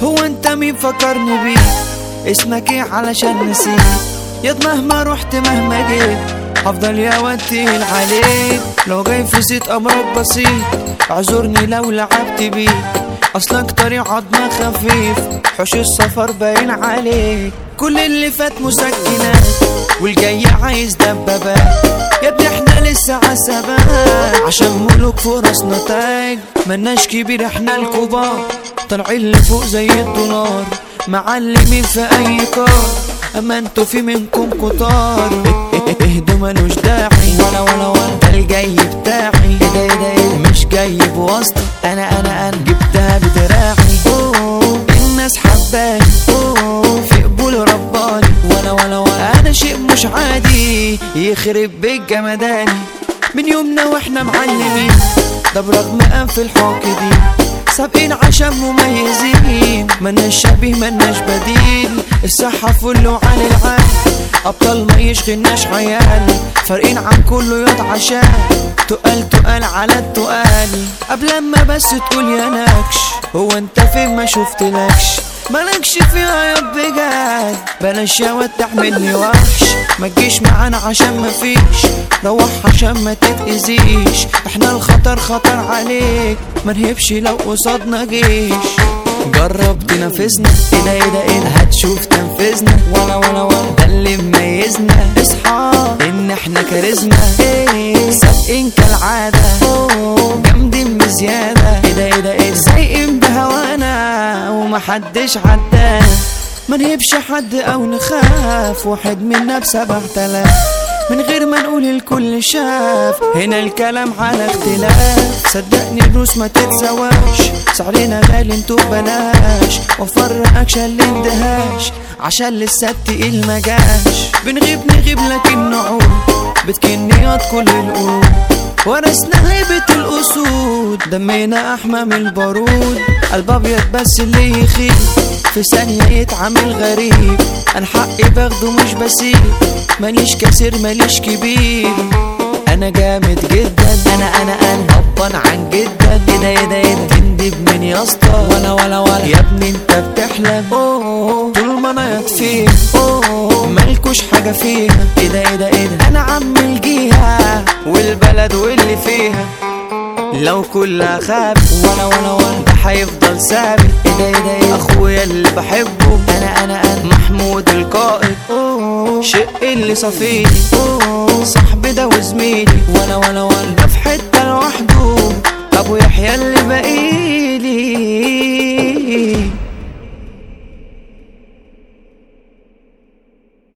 فكرني بيه اسمك إيه علشان نسيت؟ ياض مهما رحت مهما جيت هفضل يا وتقيل عليك لو جاي في زيت امرك بسيط اعذرني لو لعبت بيك أصلك طريق عضمة خفيف حوش السفر باين عليك. كل اللي فات مسكنات والجاي عايز دبابات. يا ابني إحنا لسه عسبات عشان ملوك فرص نتاج ملناش كبير إحنا الكبار. طالعين لفوق زي الدولار. معلمين في أي كار. اما أنتوا في منكم كتار اهدوا ملوش داعي. ولا ولا ولا. ده الجاي بتاعي. إيه ده إيه ده إيه مش جاي بواسطة أنا أنا أنا جبتها بدراعي أوه، الناس حباني. أوه، في قبول رباني. ولا ولا ولا. أنا شيء مش عادي. يخرب بيت جمداني. من يومنا وإحنا معلمين. ده برغم أنف الحق دي سابقين عشان مميزين. ملناش شبيه ملناش بديل الصحة فل وعلى العال أبطال ما يشغلناش عيال. فارقين عن كله ياض عشان. تقال تقال على التقال. قبل ما بس تقول يا نكش. هو انت فين ما شفتلكش. مالكش فيها يا بجد بلاش يا واد تحملني وحش ما تجيش معانا عشان ما فيش. روح عشان ما تتأذيش. إحنا الخطر خطر عليك. ما نهبش لو قصادنا جيش. جرب تنافسنا إيه ده إيه ده إيه ده هتشوف تنفذنا. ولا ولا ولا. ده اللي مميزنا اصحى إن إحنا كاريزما سابقين كالعادة. ومحدش ما نهبش حد أو نخاف واحد منا بسبع تلاف. من غير ما نقول الكل شاف هنا الكلام على اختلاف. صدقني الروس ما تتسواش سعرنا غالي انتو بلاش وفر اكشن الاندهاش عشان لسه التقيل جاش. بنغيب نغيب لكن نعود بتكنيات كل القلوب ورثنا هيبة الأسود دمينا أحمى من البارود. قلب أبيض بس اللي يخيب. في ثانية يتعامل غريب. أنا حقي باخده مش بسيب. ماليش كثير ماليش كبير. أنا جامد جدا. أنا أنا أنا هبطان عن جدا. إيه ده إيه ده إيه ده؟ تندب من يا اسطى؟ ولا ولا ولا. يا ابني أنت بتحلم. طول ما أنا يطفيه أوه. مالكوش حاجة فيها. إيه ده إيه ده إيه ده؟ أنا عم الجيهة والبلد واللي فيها. لو كلها خاب. ولا ولا ولا. ده هيفضل ثابت إيه ده إيه ده إيه أخويا اللي بحبه. أنا أنا أنا. محمود القائد. شق اللي صفيني. صاحبي ده وزميلي. ولا ولا ولا